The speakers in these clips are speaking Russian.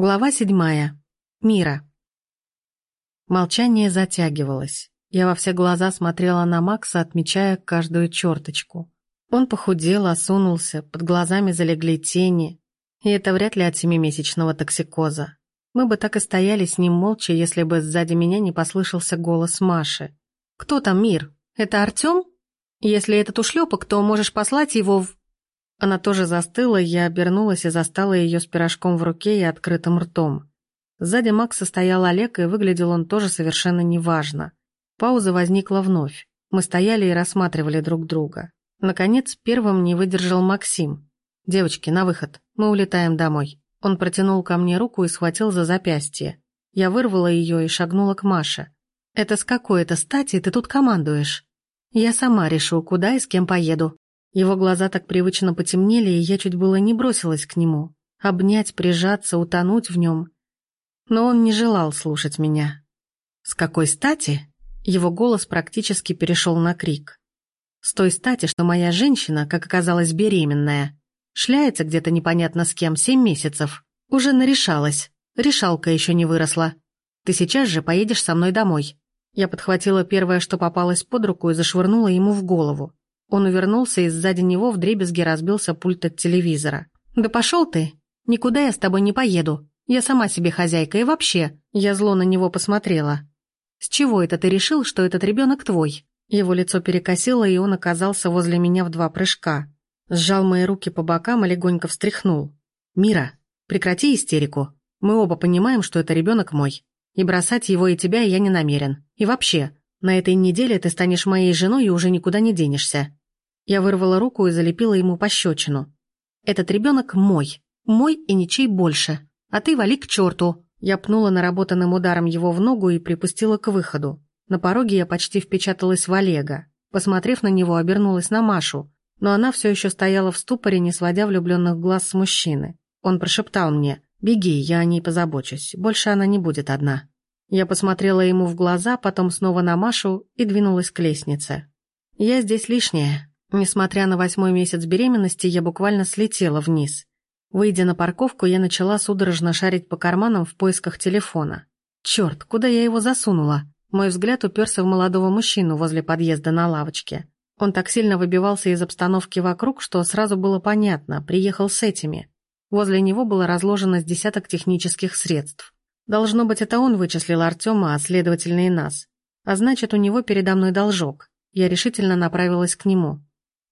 Глава седьмая. Мира. Молчание затягивалось. Я во все глаза смотрела на Макса, отмечая каждую черточку. Он похудел, осунулся, под глазами залегли тени. И это вряд ли от семимесячного токсикоза. Мы бы так и стояли с ним молча, если бы сзади меня не послышался голос Маши. «Кто там, Мир? Это Артём? Если этот ушлепок, то можешь послать его в...» Она тоже застыла, я обернулась и застала ее с пирожком в руке и открытым ртом. Сзади Макса стоял Олег, и выглядел он тоже совершенно неважно. Пауза возникла вновь. Мы стояли и рассматривали друг друга. Наконец, первым не выдержал Максим. «Девочки, на выход. Мы улетаем домой». Он протянул ко мне руку и схватил за запястье. Я вырвала ее и шагнула к Маше. «Это с какой это стати ты тут командуешь?» «Я сама решу, куда и с кем поеду», его глаза так привычно потемнели, и я чуть было не бросилась к нему. Обнять, прижаться, утонуть в нем. Но он не желал слушать меня. «С какой стати?» Его голос практически перешел на крик. «С той стати, что моя женщина, как оказалось, беременная. Шляется где-то непонятно с кем семь месяцев. Уже нарешалась. Решалка еще не выросла. Ты сейчас же поедешь со мной домой». Я подхватила первое, что попалось под руку, и зашвырнула ему в голову. Он увернулся, и сзади него вдребезги разбился пульт от телевизора. «Да пошел ты! Никуда я с тобой не поеду. Я сама себе хозяйка, и вообще...» Я зло на него посмотрела. «С чего это ты решил, что этот ребенок твой?» Его лицо перекосило, и он оказался возле меня в два прыжка. Сжал мои руки по бокам и легонько встряхнул. «Мира, прекрати истерику. Мы оба понимаем, что это ребенок мой. И бросать его и тебя я не намерен. И вообще, на этой неделе ты станешь моей женой и уже никуда не денешься. Я вырвала руку и залепила ему пощечину. «Этот ребенок мой. Мой и ничей больше. А ты вали к черту!» Я пнула наработанным ударом его в ногу и припустила к выходу. На пороге я почти впечаталась в Олега. Посмотрев на него, обернулась на Машу, но она все еще стояла в ступоре, не сводя влюбленных глаз с мужчины. Он прошептал мне «Беги, я о ней позабочусь, больше она не будет одна». Я посмотрела ему в глаза, потом снова на Машу и двинулась к лестнице. «Я здесь лишняя, Несмотря на восьмой месяц беременности, я буквально слетела вниз. Выйдя на парковку, я начала судорожно шарить по карманам в поисках телефона. Черт, куда я его засунула? Мой взгляд уперся в молодого мужчину возле подъезда на лавочке. Он так сильно выбивался из обстановки вокруг, что сразу было понятно, приехал с этими. Возле него было разложено с десяток технических средств. Должно быть, это он вычислил Артема, а следовательно и нас. А значит, у него передо мной должок. Я решительно направилась к нему.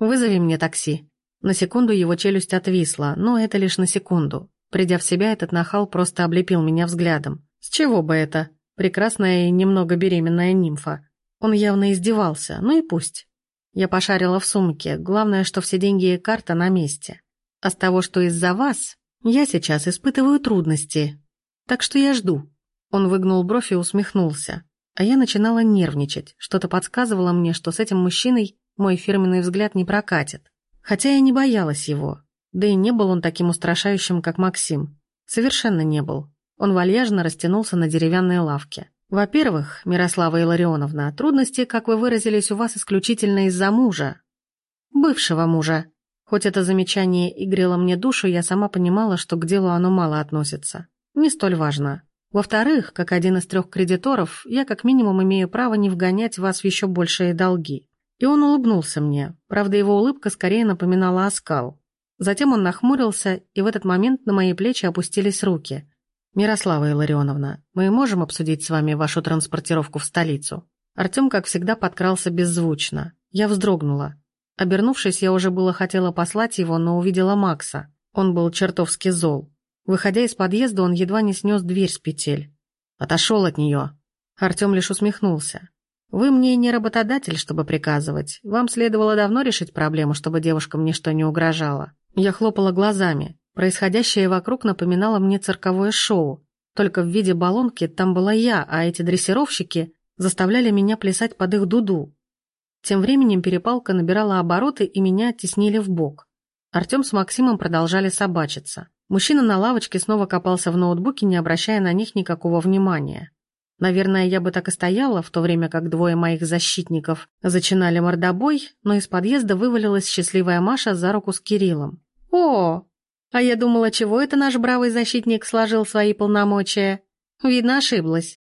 «Вызови мне такси». На секунду его челюсть отвисла, но это лишь на секунду. Придя в себя, этот нахал просто облепил меня взглядом. С чего бы это? Прекрасная и немного беременная нимфа. Он явно издевался, ну и пусть. Я пошарила в сумке, главное, что все деньги и карта на месте. А с того, что из-за вас, я сейчас испытываю трудности. Так что я жду. Он выгнул бровь и усмехнулся. А я начинала нервничать. Что-то подсказывало мне, что с этим мужчиной мой фирменный взгляд не прокатит. Хотя я не боялась его. Да и не был он таким устрашающим, как Максим. Совершенно не был. Он вальяжно растянулся на деревянной лавке. Во-первых, Мирослава Илларионовна, трудности, как вы выразились, у вас исключительно из-за мужа. Бывшего мужа. Хоть это замечание и грело мне душу, я сама понимала, что к делу оно мало относится. Не столь важно. Во-вторых, как один из трех кредиторов, я как минимум имею право не вгонять вас в еще большие долги. И он улыбнулся мне, правда его улыбка скорее напоминала оскал. Затем он нахмурился, и в этот момент на мои плечи опустились руки. «Мирослава Илларионовна, мы можем обсудить с вами вашу транспортировку в столицу?» Артем, как всегда, подкрался беззвучно. Я вздрогнула. Обернувшись, я уже было хотела послать его, но увидела Макса. Он был чертовски зол. Выходя из подъезда, он едва не снес дверь с петель. «Отошел от нее!» Артем лишь усмехнулся. Вы мне не работодатель, чтобы приказывать. Вам следовало давно решить проблему, чтобы девушкам ничто не угрожало. Я хлопала глазами. Происходящее вокруг напоминало мне цирковое шоу. Только в виде баллонки там была я, а эти дрессировщики заставляли меня плясать под их дуду. Тем временем перепалка набирала обороты, и меня оттеснили в бок. Артем с Максимом продолжали собачиться. Мужчина на лавочке снова копался в ноутбуке, не обращая на них никакого внимания. Наверное, я бы так и стояла, в то время как двое моих защитников зачинали мордобой, но из подъезда вывалилась счастливая Маша за руку с Кириллом. «О, А я думала, чего это наш бравый защитник сложил свои полномочия? Видно, ошиблась.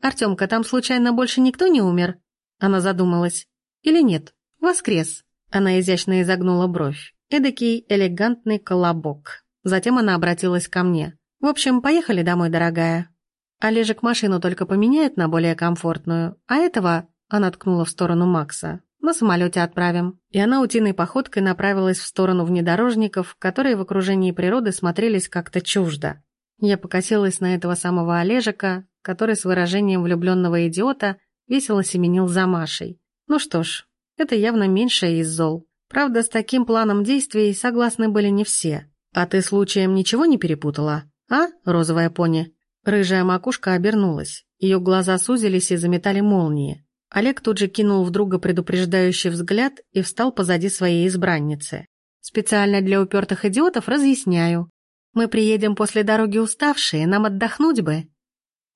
Артемка, там случайно больше никто не умер? Она задумалась. Или нет? Воскрес. Она изящно изогнула бровь. Эдакий элегантный колобок. Затем она обратилась ко мне. «В общем, поехали домой, дорогая. Олежек машину только поменяет на более комфортную, а этого...» Она ткнула в сторону Макса. «На самолете отправим». И она утиной походкой направилась в сторону внедорожников, которые в окружении природы смотрелись как-то чуждо. Я покосилась на этого самого Олежика, который с выражением влюбленного идиота весело семенил за Машей. Ну что ж, это явно меньшее из зол. Правда, с таким планом действий согласны были не все. «А ты случаем ничего не перепутала? А, розовая пони?» Рыжая макушка обернулась. Ее глаза сузились и заметали молнии. Олег тут же кинул в друга предупреждающий взгляд и встал позади своей избранницы. «Специально для упертых идиотов разъясняю. Мы приедем после дороги уставшие, нам отдохнуть бы.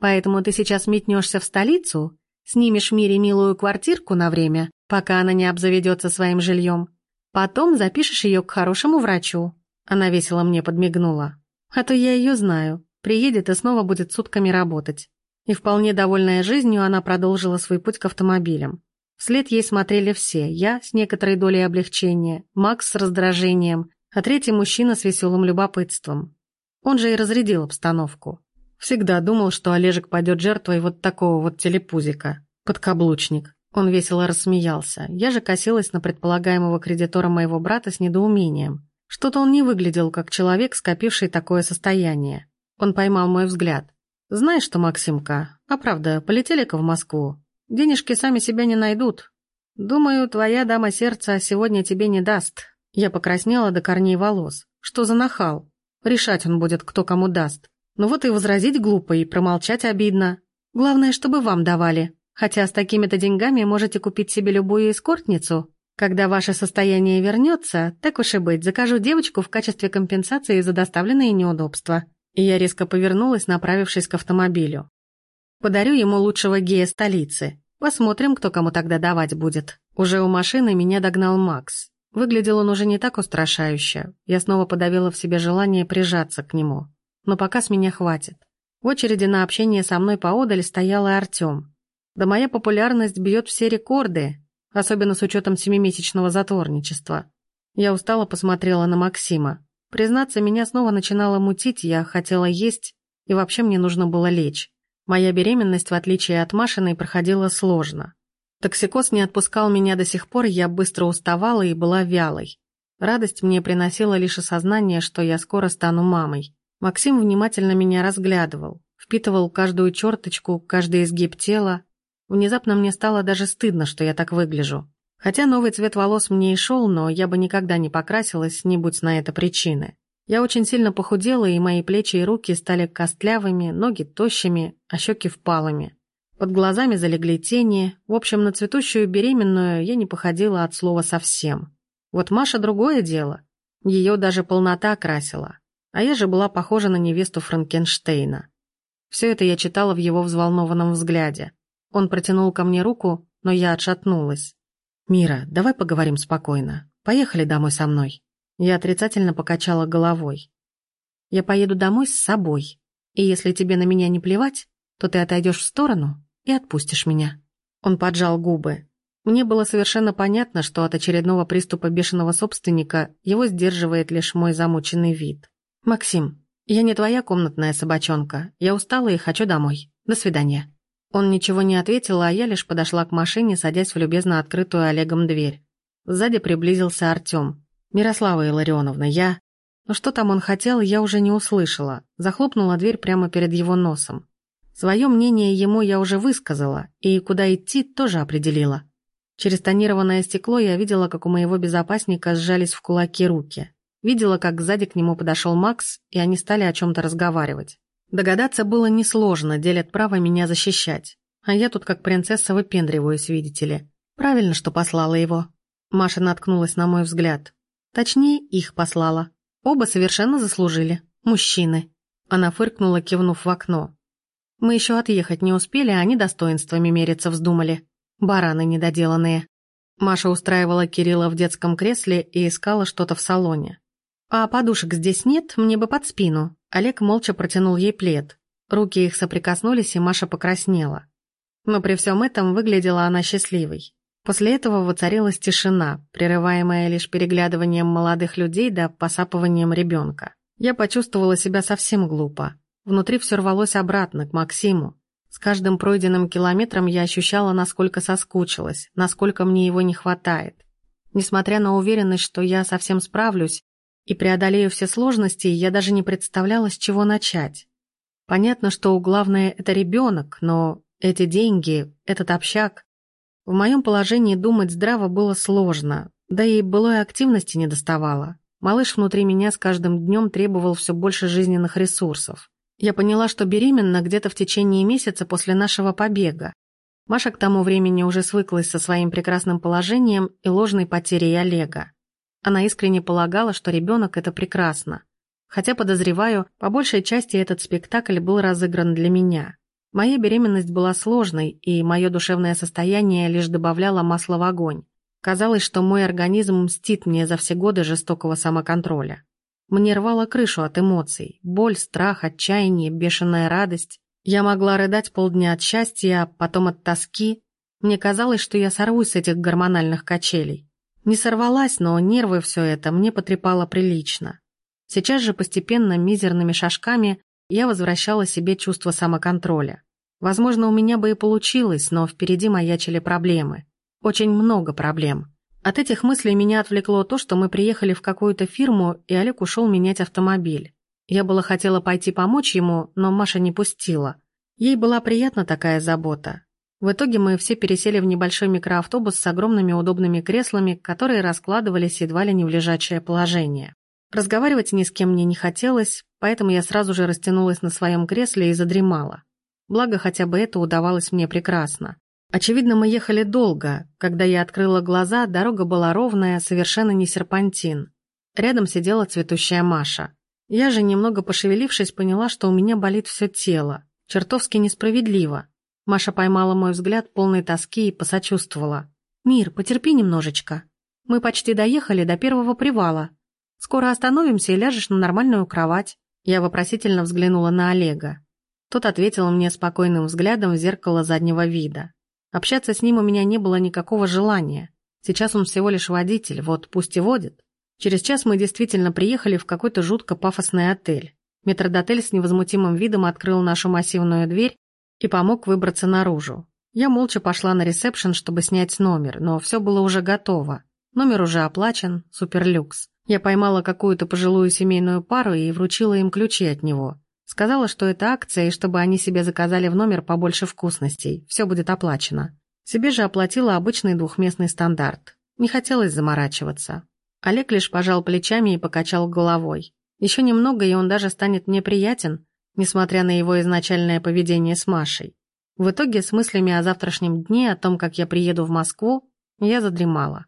Поэтому ты сейчас метнешься в столицу, снимешь в мире милую квартирку на время, пока она не обзаведется своим жильем. Потом запишешь ее к хорошему врачу, она весело мне подмигнула. А то я ее знаю. Приедет и снова будет сутками работать. И вполне довольная жизнью она продолжила свой путь к автомобилям. Вслед ей смотрели все. Я с некоторой долей облегчения, Макс с раздражением, а третий мужчина с веселым любопытством. Он же и разрядил обстановку. Всегда думал, что Олежек пойдет жертвой вот такого вот телепузика. Подкаблучник. Он весело рассмеялся. Я же косилась на предполагаемого кредитора моего брата с недоумением. Что-то он не выглядел как человек, скопивший такое состояние. Он поймал мой взгляд. «Знаешь что, Максимка, а правда, полетели-ка в Москву. Денежки сами себя не найдут. Думаю, твоя дама сердца сегодня тебе не даст». Я покраснела до корней волос. Что за нахал? Решать он будет, кто кому даст. Ну вот и возразить глупо, и промолчать обидно. Главное, чтобы вам давали. Хотя с такими-то деньгами можете купить себе любую эскортницу. Когда ваше состояние вернется, так уж и быть, закажу девочку в качестве компенсации за доставленные неудобства. И я резко повернулась, направившись к автомобилю. Подарю ему лучшего гея столицы. Посмотрим, кто кому тогда давать будет. Уже у машины меня догнал Макс. Выглядел он уже не так устрашающе. Я снова подавила в себе желание прижаться к нему. Но пока с меня хватит. В очереди на общение со мной поодаль стоял и Артем. Да моя популярность бьет все рекорды, особенно с учетом семимесячного затворничества. Я устало посмотрела на Максима. Признаться, меня снова начинало мутить, я хотела есть, и вообще мне нужно было лечь. Моя беременность, в отличие от Машиной, проходила сложно. Токсикоз не отпускал меня до сих пор, я быстро уставала и была вялой. Радость мне приносила лишь осознание, что я скоро стану мамой. Максим внимательно меня разглядывал, впитывал каждую черточку, каждый изгиб тела, Внезапно мне стало даже стыдно, что я так выгляжу. Хотя новый цвет волос мне и шел, но я бы никогда не покрасилась, не будь на это причины. Я очень сильно похудела, и мои плечи и руки стали костлявыми, ноги тощими, а щеки впалыми. Под глазами залегли тени. В общем, на цветущую беременную я не походила от слова совсем. Вот Маша другое дело. Ее даже полнота красила. А я же была похожа на невесту Франкенштейна. Все это я читала в его взволнованном взгляде. Он протянул ко мне руку, но я отшатнулась. «Мира, давай поговорим спокойно. Поехали домой со мной». Я отрицательно покачала головой. «Я поеду домой с собой, и если тебе на меня не плевать, то ты отойдешь в сторону и отпустишь меня». Он поджал губы. Мне было совершенно понятно, что от очередного приступа бешеного собственника его сдерживает лишь мой замученный вид. «Максим, я не твоя комнатная собачонка. Я устала и хочу домой. До свидания». Он ничего не ответил, а я лишь подошла к машине, садясь в любезно открытую Олегом дверь. Сзади приблизился Артем. «Мирослава Илларионовна, я...» Но что там он хотел, я уже не услышала. Захлопнула дверь прямо перед его носом. Свое мнение ему я уже высказала, и куда идти тоже определила. Через тонированное стекло я видела, как у моего безопасника сжались в кулаки руки. Видела, как сзади к нему подошел Макс, и они стали о чем-то разговаривать. Догадаться было несложно, делят право меня защищать. А я тут как принцесса выпендриваюсь, видите ли. Правильно, что послала его. Маша наткнулась на мой взгляд. Точнее, их послала. Оба совершенно заслужили. Мужчины. Она фыркнула, кивнув в окно. Мы еще отъехать не успели, а они достоинствами мериться вздумали. Бараны недоделанные. Маша устраивала Кирилла в детском кресле и искала что-то в салоне. «А подушек здесь нет, мне бы под спину». Олег молча протянул ей плед. Руки их соприкоснулись, и Маша покраснела. Но при всем этом выглядела она счастливой. После этого воцарилась тишина, прерываемая лишь переглядыванием молодых людей да посапыванием ребенка. Я почувствовала себя совсем глупо. Внутри все рвалось обратно, к Максиму. С каждым пройденным километром я ощущала, насколько соскучилась, насколько мне его не хватает. Несмотря на уверенность, что я совсем справлюсь и преодолею все сложности, я даже не представляла, с чего начать. Понятно, что главное – это ребенок, но эти деньги, этот общак. В моем положении думать здраво было сложно, да и былой активности не доставало. Малыш внутри меня с каждым днем требовал все больше жизненных ресурсов. Я поняла, что беременна где-то в течение месяца после нашего побега. Маша к тому времени уже свыклась со своим прекрасным положением и ложной потерей Олега. Она искренне полагала, что ребенок – это прекрасно. Хотя, подозреваю, по большей части этот спектакль был разыгран для меня. Моя беременность была сложной, и мое душевное состояние лишь добавляло масла в огонь. Казалось, что мой организм мстит мне за все годы жестокого самоконтроля. Мне рвало крышу от эмоций. Боль, страх, отчаяние, бешеная радость. Я могла рыдать полдня от счастья, а потом от тоски. Мне казалось, что я сорвусь с этих гормональных качелей. Не сорвалась, но нервы все это мне потрепало прилично. Сейчас же постепенно, мизерными шажками, я возвращала себе чувство самоконтроля. Возможно, у меня бы и получилось, но впереди маячили проблемы. Очень много проблем. От этих мыслей меня отвлекло то, что мы приехали в какую-то фирму, и Олег ушел менять автомобиль. Я было хотела пойти помочь ему, но Маша не пустила. Ей была приятна такая забота. В итоге мы все пересели в небольшой микроавтобус с огромными удобными креслами, которые раскладывались едва ли не в лежачее положение. Разговаривать ни с кем мне не хотелось, поэтому я сразу же растянулась на своем кресле и задремала. Благо, хотя бы это удавалось мне прекрасно. Очевидно, мы ехали долго. Когда я открыла глаза, дорога была ровная, совершенно не серпантин. Рядом сидела цветущая Маша. Я же, немного пошевелившись, поняла, что у меня болит все тело. Чертовски несправедливо. Маша поймала мой взгляд полной тоски и посочувствовала. «Мир, потерпи немножечко. Мы почти доехали до первого привала. Скоро остановимся и ляжешь на нормальную кровать». Я вопросительно взглянула на Олега. Тот ответил мне спокойным взглядом в зеркало заднего вида. Общаться с ним у меня не было никакого желания. Сейчас он всего лишь водитель, вот пусть и водит. Через час мы действительно приехали в какой-то жутко пафосный отель. Метродотель с невозмутимым видом открыл нашу массивную дверь и помог выбраться наружу. Я молча пошла на ресепшн, чтобы снять номер, но все было уже готово. Номер уже оплачен, суперлюкс. Я поймала какую-то пожилую семейную пару и вручила им ключи от него. Сказала, что это акция, и чтобы они себе заказали в номер побольше вкусностей. Все будет оплачено. Себе же оплатила обычный двухместный стандарт. Не хотелось заморачиваться. Олег лишь пожал плечами и покачал головой. Еще немного, и он даже станет мне приятен, несмотря на его изначальное поведение с Машей. В итоге с мыслями о завтрашнем дне, о том, как я приеду в Москву, я задремала.